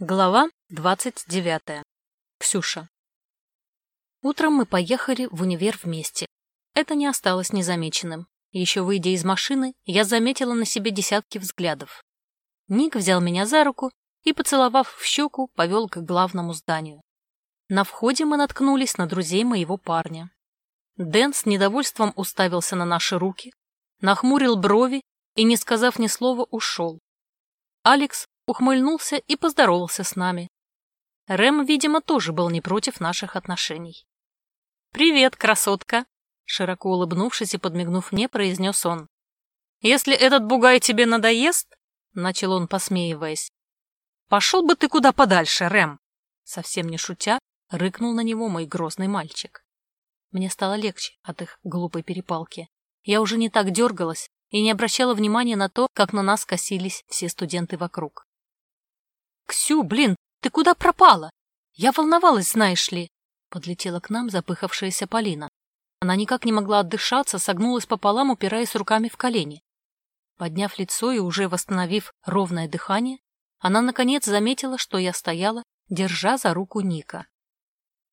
Глава двадцать девятая. Ксюша. Утром мы поехали в универ вместе. Это не осталось незамеченным. Еще выйдя из машины, я заметила на себе десятки взглядов. Ник взял меня за руку и, поцеловав в щеку, повел к главному зданию. На входе мы наткнулись на друзей моего парня. Дэн с недовольством уставился на наши руки, нахмурил брови и, не сказав ни слова, ушел. Алекс ухмыльнулся и поздоровался с нами. Рэм, видимо, тоже был не против наших отношений. «Привет, красотка!» Широко улыбнувшись и подмигнув мне, произнес он. «Если этот бугай тебе надоест, — начал он, посмеиваясь, — пошел бы ты куда подальше, Рэм!» Совсем не шутя, рыкнул на него мой грозный мальчик. Мне стало легче от их глупой перепалки. Я уже не так дергалась и не обращала внимания на то, как на нас косились все студенты вокруг. «Ксю, блин, ты куда пропала? Я волновалась, знаешь ли!» Подлетела к нам запыхавшаяся Полина. Она никак не могла отдышаться, согнулась пополам, упираясь руками в колени. Подняв лицо и уже восстановив ровное дыхание, она, наконец, заметила, что я стояла, держа за руку Ника.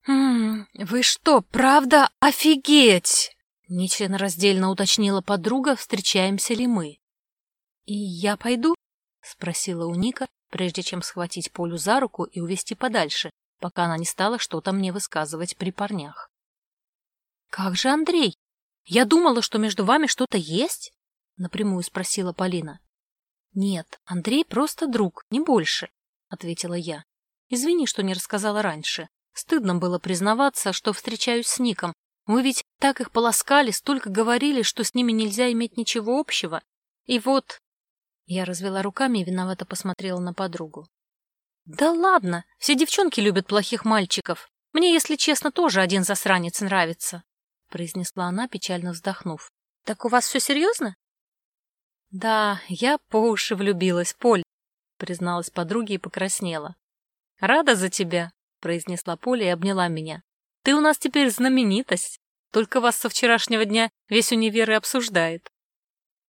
«Хм, вы что, правда офигеть?» Нечленораздельно уточнила подруга, встречаемся ли мы. «И я пойду?» — спросила у Ника, прежде чем схватить Полю за руку и увести подальше, пока она не стала что-то мне высказывать при парнях. «Как же Андрей? Я думала, что между вами что-то есть?» — напрямую спросила Полина. «Нет, Андрей просто друг, не больше», — ответила я. «Извини, что не рассказала раньше. Стыдно было признаваться, что встречаюсь с Ником. Мы ведь так их полоскали, столько говорили, что с ними нельзя иметь ничего общего. И вот я развела руками и виновато посмотрела на подругу. «Да ладно, все девчонки любят плохих мальчиков. Мне, если честно, тоже один засранец нравится», — произнесла она, печально вздохнув. «Так у вас все серьезно?» «Да, я по уши влюбилась, Поль», — призналась подруге и покраснела. «Рада за тебя», — произнесла Поля и обняла меня. «Ты у нас теперь знаменитость. Только вас со вчерашнего дня весь универ и обсуждает».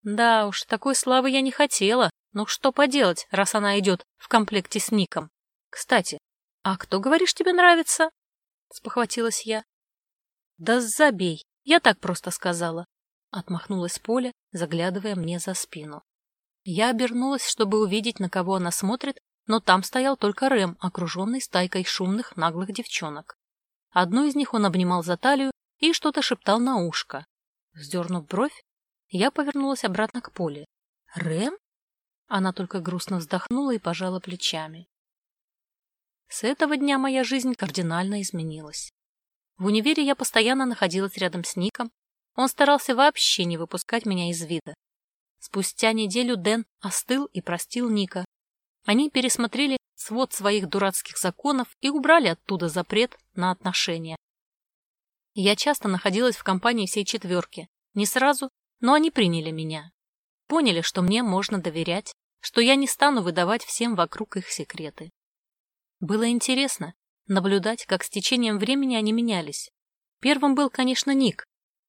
Да уж, такой славы я не хотела. Ну что поделать, раз она идет в комплекте с Ником. Кстати, а кто, говоришь, тебе нравится? Спохватилась я. Да забей, я так просто сказала. Отмахнулась Поля, заглядывая мне за спину. Я обернулась, чтобы увидеть, на кого она смотрит, но там стоял только Рэм, окруженный стайкой шумных наглых девчонок. Одну из них он обнимал за талию и что-то шептал на ушко. Вздернув бровь, я повернулась обратно к Поле. «Рэм?» Она только грустно вздохнула и пожала плечами. С этого дня моя жизнь кардинально изменилась. В универе я постоянно находилась рядом с Ником. Он старался вообще не выпускать меня из вида. Спустя неделю Дэн остыл и простил Ника. Они пересмотрели свод своих дурацких законов и убрали оттуда запрет на отношения. Я часто находилась в компании всей четверки. Не сразу, но они приняли меня. Поняли, что мне можно доверять, что я не стану выдавать всем вокруг их секреты. Было интересно наблюдать, как с течением времени они менялись. Первым был, конечно, Ник.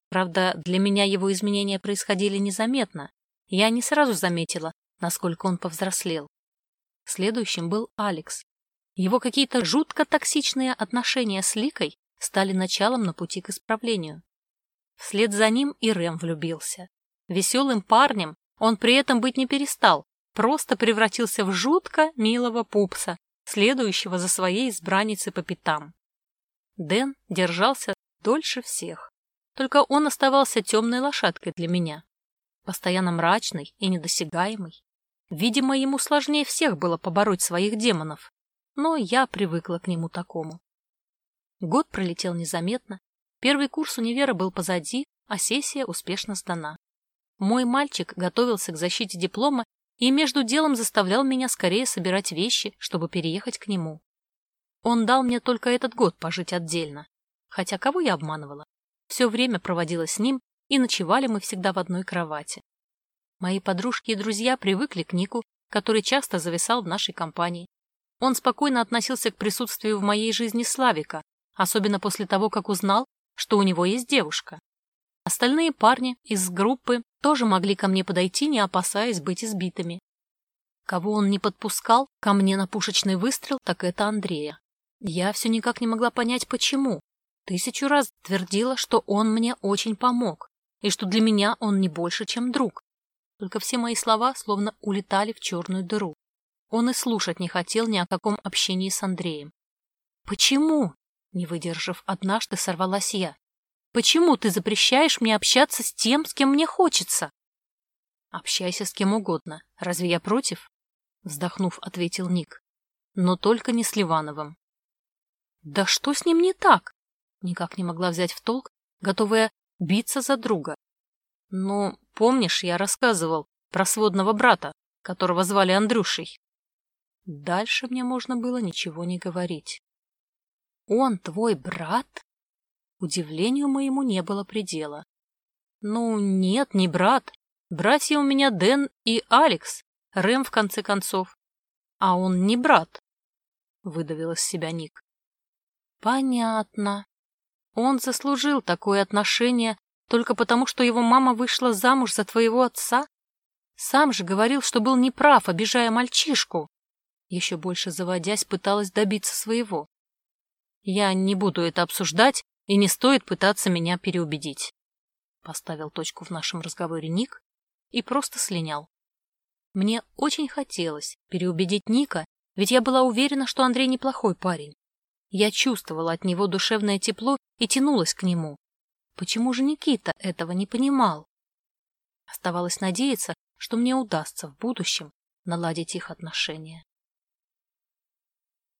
Правда, для меня его изменения происходили незаметно. Я не сразу заметила, насколько он повзрослел. Следующим был Алекс. Его какие-то жутко токсичные отношения с Ликой стали началом на пути к исправлению. Вслед за ним и Рэм влюбился. Веселым парнем он при этом быть не перестал, просто превратился в жутко милого пупса, следующего за своей избранницей по пятам. Дэн держался дольше всех, только он оставался темной лошадкой для меня, постоянно мрачный и недосягаемый. Видимо, ему сложнее всех было побороть своих демонов, но я привыкла к нему такому. Год пролетел незаметно, Первый курс универа был позади, а сессия успешно сдана. Мой мальчик готовился к защите диплома и между делом заставлял меня скорее собирать вещи, чтобы переехать к нему. Он дал мне только этот год пожить отдельно. Хотя кого я обманывала? Все время проводила с ним, и ночевали мы всегда в одной кровати. Мои подружки и друзья привыкли к Нику, который часто зависал в нашей компании. Он спокойно относился к присутствию в моей жизни Славика, особенно после того, как узнал, что у него есть девушка. Остальные парни из группы тоже могли ко мне подойти, не опасаясь быть избитыми. Кого он не подпускал ко мне на пушечный выстрел, так это Андрея. Я все никак не могла понять, почему. Тысячу раз твердила, что он мне очень помог, и что для меня он не больше, чем друг. Только все мои слова словно улетали в черную дыру. Он и слушать не хотел ни о каком общении с Андреем. «Почему?» — не выдержав однажды, сорвалась я. «Почему ты запрещаешь мне общаться с тем, с кем мне хочется?» «Общайся с кем угодно. Разве я против?» Вздохнув, ответил Ник. «Но только не с Ливановым». «Да что с ним не так?» Никак не могла взять в толк, готовая биться за друга. «Ну, помнишь, я рассказывал про сводного брата, которого звали Андрюшей?» Дальше мне можно было ничего не говорить. «Он твой брат?» Удивлению моему не было предела. «Ну, нет, не брат. Братья у меня Дэн и Алекс, Рэм, в конце концов. А он не брат», — выдавил из себя Ник. «Понятно. Он заслужил такое отношение только потому, что его мама вышла замуж за твоего отца? Сам же говорил, что был неправ, обижая мальчишку еще больше заводясь, пыталась добиться своего. Я не буду это обсуждать, и не стоит пытаться меня переубедить. Поставил точку в нашем разговоре Ник и просто слинял. Мне очень хотелось переубедить Ника, ведь я была уверена, что Андрей неплохой парень. Я чувствовала от него душевное тепло и тянулась к нему. Почему же Никита этого не понимал? Оставалось надеяться, что мне удастся в будущем наладить их отношения.